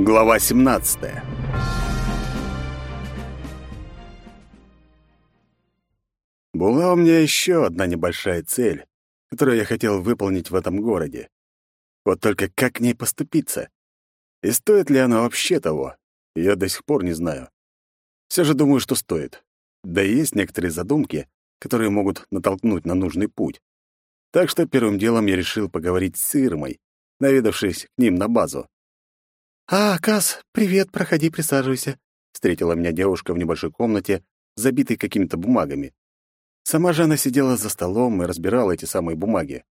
Глава 17. Была у меня еще одна небольшая цель, которую я хотел выполнить в этом городе. Вот только как к ней поступиться? И стоит ли она вообще того? Я до сих пор не знаю. Все же думаю, что стоит. Да и есть некоторые задумки, которые могут натолкнуть на нужный путь. Так что первым делом я решил поговорить с Ирмой, наведавшись к ним на базу. «А, Кас, привет, проходи, присаживайся», — встретила меня девушка в небольшой комнате, забитой какими-то бумагами. Сама же она сидела за столом и разбирала эти самые бумаги.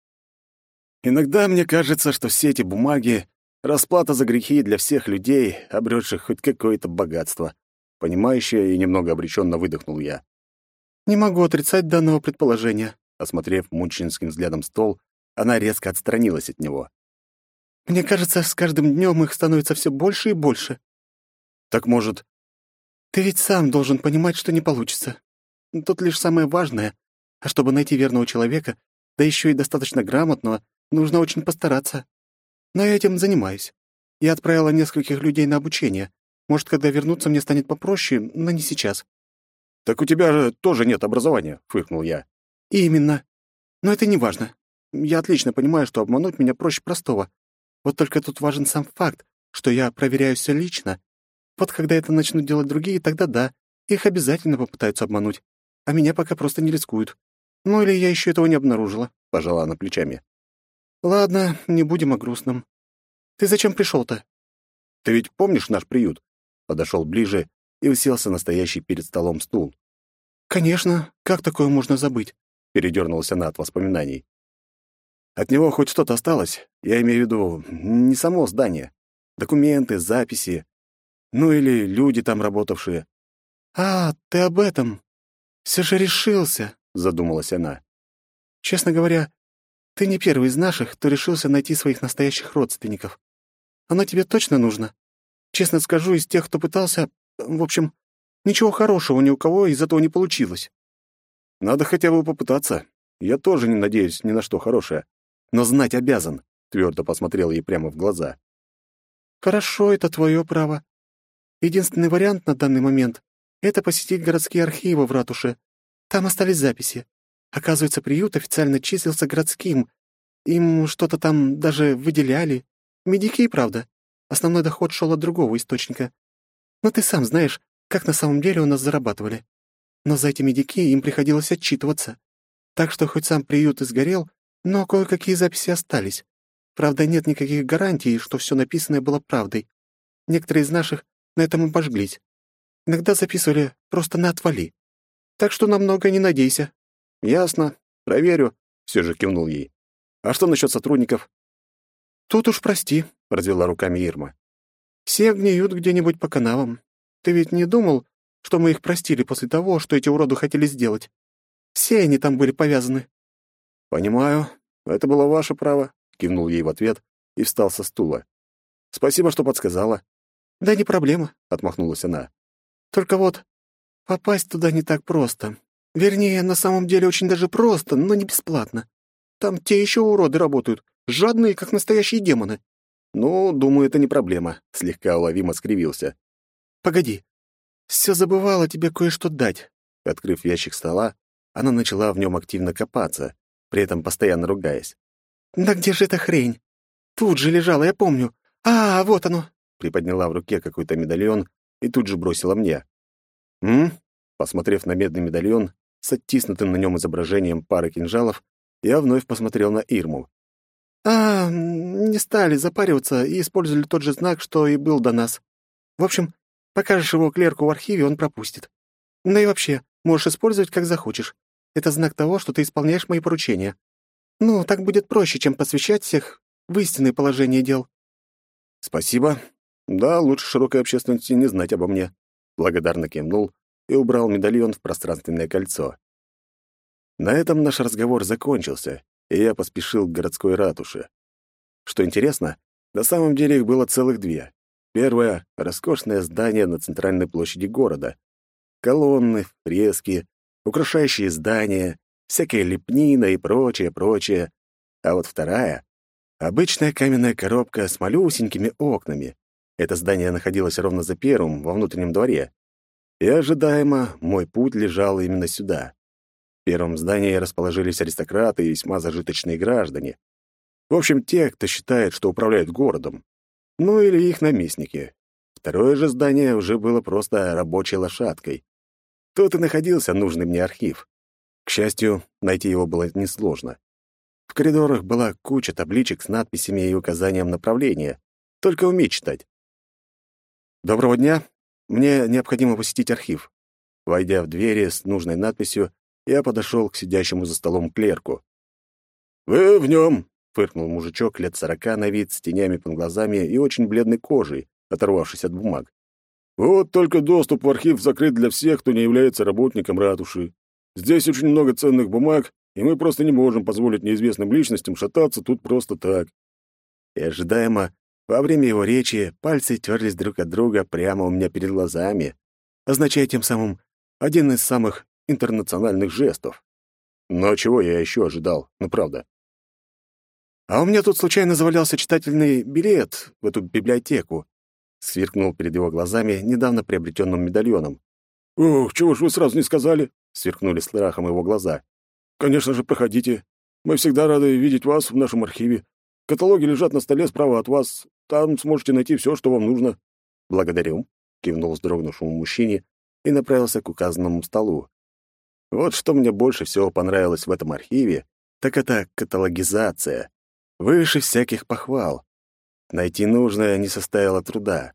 Иногда мне кажется, что все эти бумаги — расплата за грехи для всех людей, обретших хоть какое-то богатство. Понимающе и немного обреченно выдохнул я. «Не могу отрицать данного предположения», — осмотрев мученическим взглядом стол, она резко отстранилась от него. Мне кажется, с каждым днем их становится все больше и больше. Так может... Ты ведь сам должен понимать, что не получится. Тут лишь самое важное. А чтобы найти верного человека, да еще и достаточно грамотного, нужно очень постараться. Но я этим занимаюсь. Я отправила нескольких людей на обучение. Может, когда вернуться, мне станет попроще, но не сейчас. «Так у тебя же тоже нет образования», — фыркнул я. «Именно. Но это не важно. Я отлично понимаю, что обмануть меня проще простого. Вот только тут важен сам факт, что я проверяю все лично. Вот когда это начнут делать другие, тогда да, их обязательно попытаются обмануть. А меня пока просто не рискуют. Ну или я еще этого не обнаружила, — пожала она плечами. Ладно, не будем о грустном. Ты зачем пришел-то? Ты ведь помнишь наш приют? Подошел ближе и уселся на стоящий перед столом стул. Конечно, как такое можно забыть? Передернулась она от воспоминаний. От него хоть что-то осталось, я имею в виду не само здание. Документы, записи, ну или люди там работавшие. «А, ты об этом. Все же решился», — задумалась она. «Честно говоря, ты не первый из наших, кто решился найти своих настоящих родственников. Оно тебе точно нужно? Честно скажу, из тех, кто пытался... В общем, ничего хорошего ни у кого из этого не получилось». «Надо хотя бы попытаться. Я тоже не надеюсь ни на что хорошее но знать обязан», — твердо посмотрел ей прямо в глаза. «Хорошо, это твое право. Единственный вариант на данный момент — это посетить городские архивы в ратуше. Там остались записи. Оказывается, приют официально числился городским. Им что-то там даже выделяли. Медики, правда. Основной доход шел от другого источника. Но ты сам знаешь, как на самом деле у нас зарабатывали. Но за эти медики им приходилось отчитываться. Так что хоть сам приют и сгорел, но кое-какие записи остались. Правда, нет никаких гарантий, что все написанное было правдой. Некоторые из наших на этом обожглись. Иногда записывали просто на отвали. Так что на многое не надейся. Ясно. Проверю. Все же кивнул ей. А что насчет сотрудников? Тут уж прости, развела руками Ирма. Все гниют где-нибудь по канавам. Ты ведь не думал, что мы их простили после того, что эти уроды хотели сделать? Все они там были повязаны. Понимаю. Это было ваше право, кивнул ей в ответ и встал со стула. Спасибо, что подсказала. Да не проблема, отмахнулась она. Только вот попасть туда не так просто. Вернее, на самом деле очень даже просто, но не бесплатно. Там те еще уроды работают, жадные, как настоящие демоны. Ну, думаю, это не проблема, слегка уловимо скривился. Погоди. Все забывала тебе кое-что дать. Открыв ящик стола, она начала в нем активно копаться, при этом постоянно ругаясь. «Да где же эта хрень? Тут же лежала, я помню. А, вот оно!» Приподняла в руке какой-то медальон и тут же бросила мне. «М?» Посмотрев на медный медальон с оттиснутым на нем изображением пары кинжалов, я вновь посмотрел на Ирму. «А, не стали запариваться и использовали тот же знак, что и был до нас. В общем, покажешь его клерку в архиве, он пропустит. Ну и вообще, можешь использовать как захочешь. Это знак того, что ты исполняешь мои поручения. Ну, так будет проще, чем посвящать всех в истинное положение дел». «Спасибо. Да, лучше широкой общественности не знать обо мне». Благодарно кивнул и убрал медальон в пространственное кольцо. На этом наш разговор закончился, и я поспешил к городской ратуше. Что интересно, на самом деле их было целых две. Первое — роскошное здание на центральной площади города. Колонны, фрески, украшающие здания, всякая лепнина и прочее, прочее. А вот вторая — обычная каменная коробка с малюсенькими окнами. Это здание находилось ровно за первым, во внутреннем дворе. И ожидаемо мой путь лежал именно сюда. В первом здании расположились аристократы и весьма зажиточные граждане. В общем, те, кто считает, что управляют городом. Ну или их наместники. Второе же здание уже было просто рабочей лошадкой. Тут и находился нужный мне архив. К счастью, найти его было несложно. В коридорах была куча табличек с надписями и указанием направления. Только уметь читать. «Доброго дня. Мне необходимо посетить архив». Войдя в двери с нужной надписью, я подошел к сидящему за столом клерку. «Вы в нем!» — фыркнул мужичок лет сорока на вид, с тенями под глазами и очень бледной кожей, оторвавшись от бумаг. «Вот только доступ в архив закрыт для всех, кто не является работником ратуши. Здесь очень много ценных бумаг, и мы просто не можем позволить неизвестным личностям шататься тут просто так. И ожидаемо, во время его речи пальцы терлись друг от друга прямо у меня перед глазами, означая тем самым один из самых интернациональных жестов. Но чего я еще ожидал, ну правда. А у меня тут случайно завалялся читательный билет в эту библиотеку. Сверкнул перед его глазами недавно приобретенным медальоном. «Ох, чего ж вы сразу не сказали?» — сверкнули страхом его глаза. «Конечно же, проходите. Мы всегда рады видеть вас в нашем архиве. Каталоги лежат на столе справа от вас. Там сможете найти все, что вам нужно». «Благодарю», — кивнул вздрогнувшему мужчине и направился к указанному столу. Вот что мне больше всего понравилось в этом архиве, так это каталогизация. Выше всяких похвал. Найти нужное не составило труда.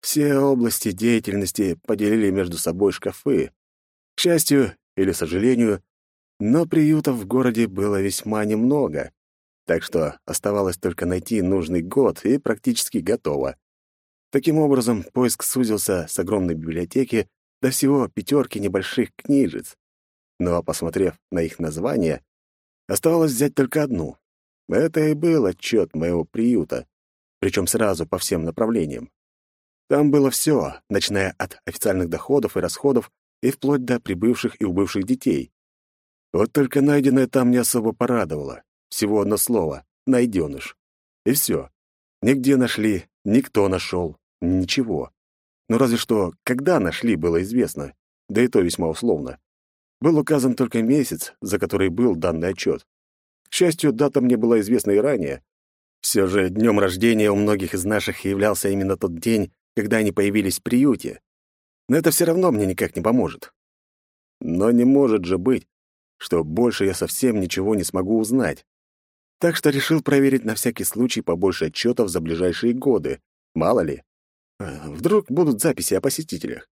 Все области деятельности поделили между собой шкафы. К счастью или сожалению, но приютов в городе было весьма немного, так что оставалось только найти нужный год и практически готово. Таким образом, поиск сузился с огромной библиотеки до всего пятерки небольших книжец. Но, посмотрев на их названия, оставалось взять только одну. Это и был отчет моего приюта, причем сразу по всем направлениям. Там было все, начиная от официальных доходов и расходов и вплоть до прибывших и убывших детей. Вот только найденное там не особо порадовало. Всего одно слово — найденыш. И все. Нигде нашли, никто нашел, ничего. Ну разве что, когда нашли, было известно, да и то весьма условно. Был указан только месяц, за который был данный отчет. К счастью, дата мне была известна и ранее. Все же днем рождения у многих из наших являлся именно тот день, когда они появились в приюте. Но это все равно мне никак не поможет. Но не может же быть, что больше я совсем ничего не смогу узнать. Так что решил проверить на всякий случай побольше отчетов за ближайшие годы. Мало ли. А, вдруг будут записи о посетителях.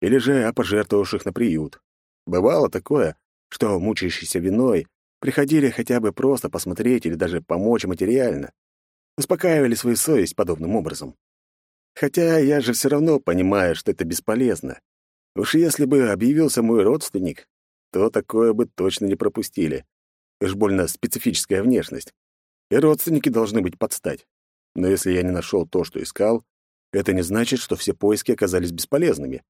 Или же о пожертвовавших на приют. Бывало такое, что мучающиеся виной приходили хотя бы просто посмотреть или даже помочь материально. Успокаивали свою совесть подобным образом. Хотя я же все равно понимаю, что это бесполезно. Уж если бы объявился мой родственник, то такое бы точно не пропустили. Уж больно специфическая внешность. И родственники должны быть под стать. Но если я не нашел то, что искал, это не значит, что все поиски оказались бесполезными.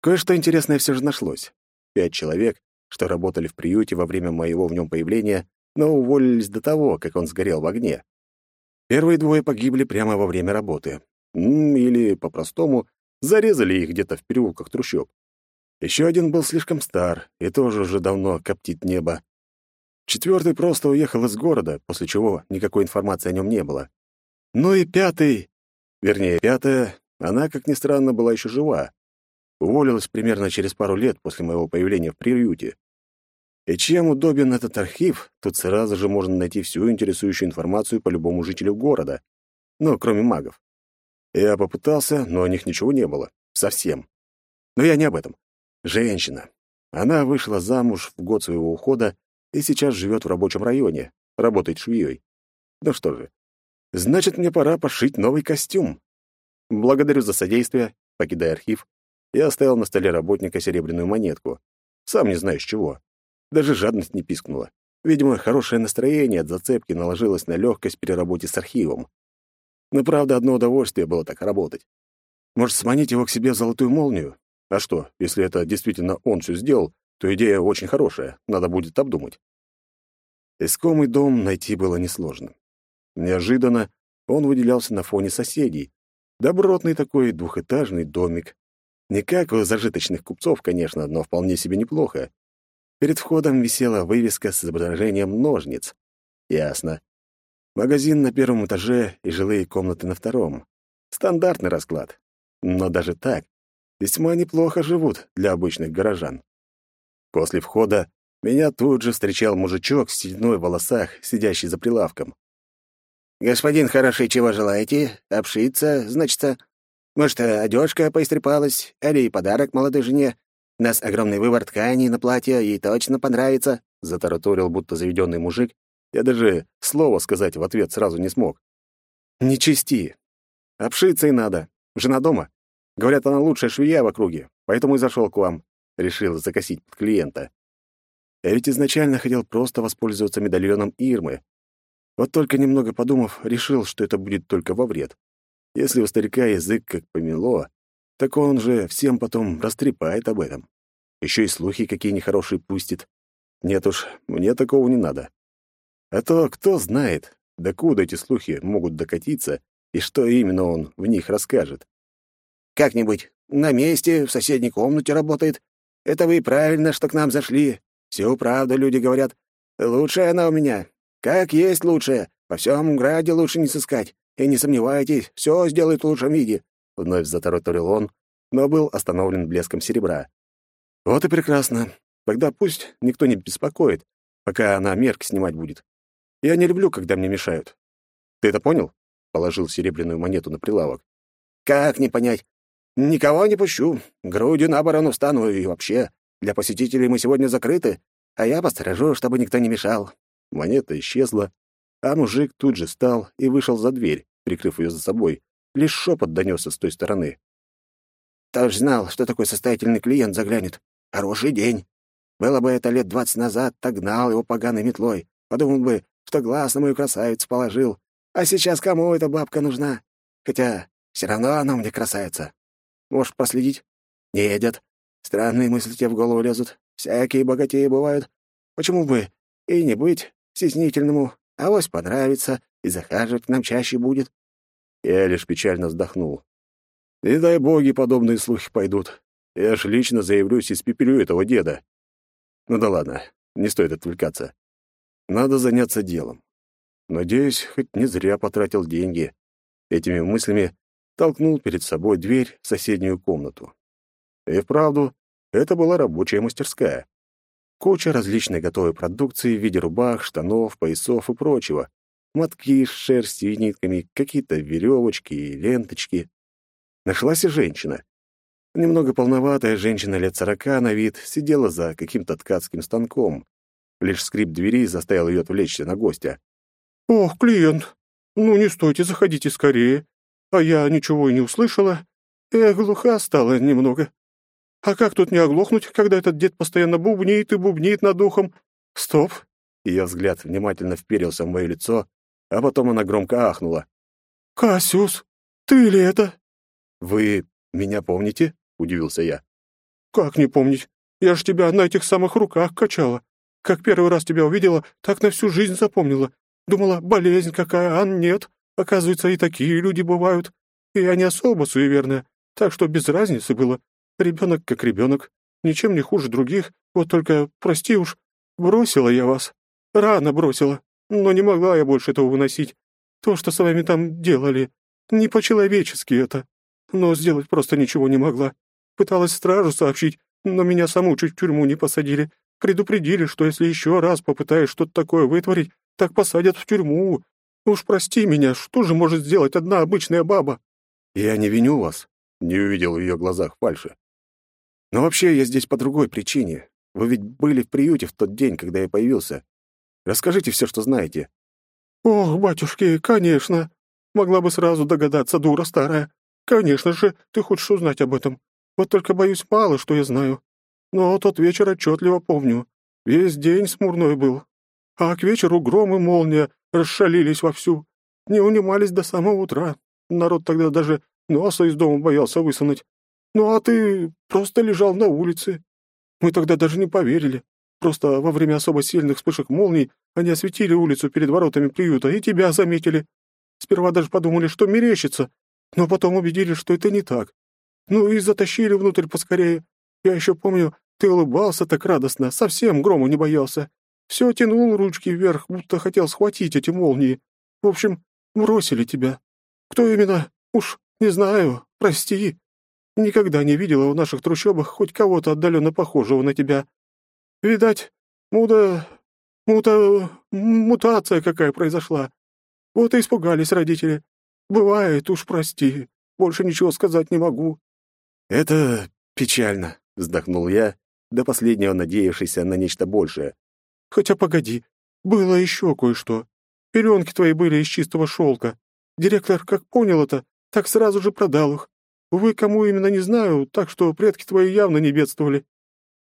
Кое-что интересное все же нашлось. Пять человек, что работали в приюте во время моего в нем появления, но уволились до того, как он сгорел в огне. Первые двое погибли прямо во время работы, или, по-простому, зарезали их где-то в переулках трущоб. Еще один был слишком стар и тоже уже давно коптит небо. Четвертый просто уехал из города, после чего никакой информации о нем не было. Ну и пятый, вернее, пятая, она, как ни странно, была еще жива. Уволилась примерно через пару лет после моего появления в приюте. И чем удобен этот архив, тут сразу же можно найти всю интересующую информацию по любому жителю города. Ну, кроме магов. Я попытался, но о них ничего не было. Совсем. Но я не об этом. Женщина. Она вышла замуж в год своего ухода и сейчас живет в рабочем районе, работает швеей. Ну что же, значит, мне пора пошить новый костюм. Благодарю за содействие, покидая архив, я оставил на столе работника серебряную монетку. Сам не знаю с чего. Даже жадность не пискнула. Видимо, хорошее настроение от зацепки наложилось на легкость при работе с архивом. Но, правда, одно удовольствие было так работать. Может, сманить его к себе в золотую молнию? А что, если это действительно он все сделал, то идея очень хорошая, надо будет обдумать. Искомый дом найти было несложно. Неожиданно он выделялся на фоне соседей, Добротный такой двухэтажный домик. Не как у зажиточных купцов, конечно, но вполне себе неплохо. Перед входом висела вывеска с изображением ножниц. Ясно. Магазин на первом этаже и жилые комнаты на втором. Стандартный расклад. Но даже так, весьма неплохо живут для обычных горожан. После входа меня тут же встречал мужичок с сединой в волосах, сидящий за прилавком. «Господин хороший, чего желаете? Обшиться, значится? Может, одежка поистрепалась, или подарок молодой жене? Нас огромный выбор тканей на платье, ей точно понравится», — затараторил будто заведенный мужик. Я даже слова сказать в ответ сразу не смог. «Не чисти. Обшиться и надо. Жена дома. Говорят, она лучшая швея в округе, поэтому и зашел к вам. Решил закосить под клиента. Я ведь изначально хотел просто воспользоваться медальоном Ирмы. Вот только немного подумав, решил, что это будет только во вред. Если у старика язык как помело, так он же всем потом растрепает об этом. Еще и слухи какие нехорошие пустит. Нет уж, мне такого не надо. А то кто знает, докуда эти слухи могут докатиться и что именно он в них расскажет. «Как-нибудь на месте, в соседней комнате работает. Это вы правильно, что к нам зашли. Всю правду люди говорят. Лучшая она у меня. Как есть лучшая. Во всем граде лучше не сыскать. И не сомневайтесь, все сделает в лучшем виде. Вновь затараторил он, но был остановлен блеском серебра. «Вот и прекрасно. Тогда пусть никто не беспокоит, пока она мерки снимать будет. Я не люблю, когда мне мешают. Ты это понял?» Положил серебряную монету на прилавок. «Как не понять? Никого не пущу. Грудью на оборону встану и вообще. Для посетителей мы сегодня закрыты, а я посторожу, чтобы никто не мешал». Монета исчезла, а мужик тут же встал и вышел за дверь, прикрыв ее за собой, Лишь шепот донесся с той стороны. «Тоже знал, что такой состоятельный клиент заглянет. Хороший день. Было бы это лет двадцать назад, так гнал его поганой метлой. Подумал бы, что глаз на мою красавицу положил. А сейчас кому эта бабка нужна? Хотя все равно она мне красавица. Можешь проследить? Не едет. Странные мысли тебе в голову лезут. Всякие богатеи бывают. Почему бы и не быть стеснительному? Авось понравится и захаживать к нам чаще будет. Я лишь печально вздохнул. Не дай боги, подобные слухи пойдут. Я ж лично заявлюсь и спепелю этого деда. Ну да ладно, не стоит отвлекаться. Надо заняться делом. Надеюсь, хоть не зря потратил деньги. Этими мыслями толкнул перед собой дверь в соседнюю комнату. И вправду, это была рабочая мастерская. Куча различной готовой продукции в виде рубах, штанов, поясов и прочего, мотки с шерстью и нитками, какие-то веревочки и ленточки. Нашлась и женщина. Немного полноватая женщина лет сорока на вид сидела за каким-то ткацким станком. Лишь скрип двери заставил ее отвлечься на гостя. «Ох, клиент! Ну не стойте, заходите скорее. А я ничего и не услышала. Я глуха стала немного. А как тут не оглохнуть, когда этот дед постоянно бубнит и бубнит над ухом? Стоп!» Ее взгляд внимательно вперился в мое лицо, а потом она громко ахнула. «Кассиус, ты ли это?» «Вы меня помните?» — удивился я. «Как не помнить? Я ж тебя на этих самых руках качала. Как первый раз тебя увидела, так на всю жизнь запомнила. Думала, болезнь какая, а нет. Оказывается, и такие люди бывают. И я не особо суеверная, так что без разницы было. Ребенок как ребенок, ничем не хуже других, вот только, прости уж, бросила я вас. Рано бросила. Но не могла я больше этого выносить. То, что с вами там делали, не по-человечески это. Но сделать просто ничего не могла. Пыталась стражу сообщить, но меня саму чуть в тюрьму не посадили. Предупредили, что если еще раз попытаешь что-то такое вытворить, так посадят в тюрьму. Уж прости меня, что же может сделать одна обычная баба? Я не виню вас, не увидел в ее глазах фальши. Но вообще я здесь по другой причине. Вы ведь были в приюте в тот день, когда я появился. Расскажите все, что знаете». «Ох, батюшки, конечно. Могла бы сразу догадаться, дура старая. Конечно же, ты хочешь узнать об этом. Вот только, боюсь, мало что я знаю. Но тот вечер отчетливо помню. Весь день смурной был. А к вечеру гром и молния расшалились вовсю. Не унимались до самого утра. Народ тогда даже носа из дома боялся высунуть. Ну а ты просто лежал на улице. Мы тогда даже не поверили. Просто во время особо сильных вспышек молний они осветили улицу перед воротами приюта и тебя заметили. Сперва даже подумали, что мерещится. но потом убедились, что это не так. Ну и затащили внутрь поскорее. Я еще помню, ты улыбался так радостно, совсем грому не боялся. Все тянул ручки вверх, будто хотел схватить эти молнии. В общем, бросили тебя. Кто именно? Уж не знаю, прости. Никогда не видела в наших трущобах хоть кого-то отдаленно похожего на тебя. Видать, муда... мута... мутация какая произошла. Вот и испугались родители. Бывает, уж прости. Больше ничего сказать не могу». «Это печально», — вздохнул я, до последнего надеявшийся на нечто большее. «Хотя погоди, было еще кое-что. Пеленки твои были из чистого шелка. Директор, как понял это, так сразу же продал их. Увы, кому именно не знаю, так что предки твои явно не бедствовали».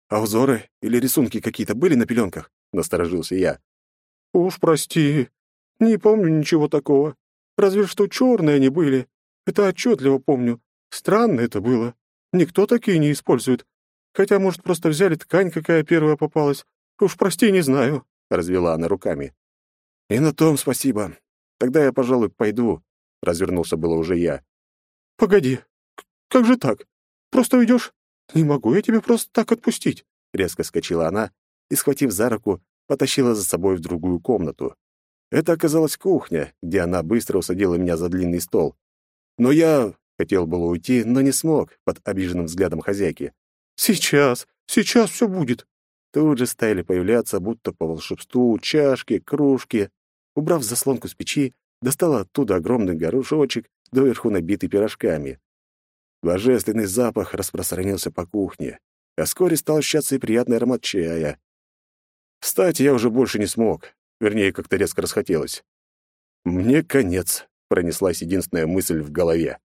«А узоры или рисунки какие-то были на пеленках?» — насторожился я. «Уж прости, не помню ничего такого. Разве что черные они были. Это отчетливо помню. Странно это было. Никто такие не использует. Хотя, может, просто взяли ткань, какая первая попалась. Уж прости, не знаю», — развела она руками. «И на том спасибо. Тогда я, пожалуй, пойду», — развернулся было уже я. «Погоди, как же так? Просто уйдешь? Не могу я тебя просто так отпустить!» Резко скочила она и, схватив за руку, потащила за собой в другую комнату. Это оказалась кухня, где она быстро усадила меня за длинный стол. Но я хотел было уйти, но не смог под обиженным взглядом хозяйки. «Сейчас, сейчас все будет!» Тут же стали появляться, будто по волшебству, чашки, кружки. Убрав заслонку с печи, достала оттуда огромный горшочек, доверху набитый пирожками. Божественный запах распространился по кухне, а вскоре стал ощущаться и приятный аромат чая. Встать я уже больше не смог, вернее, как-то резко расхотелось. «Мне конец», — пронеслась единственная мысль в голове.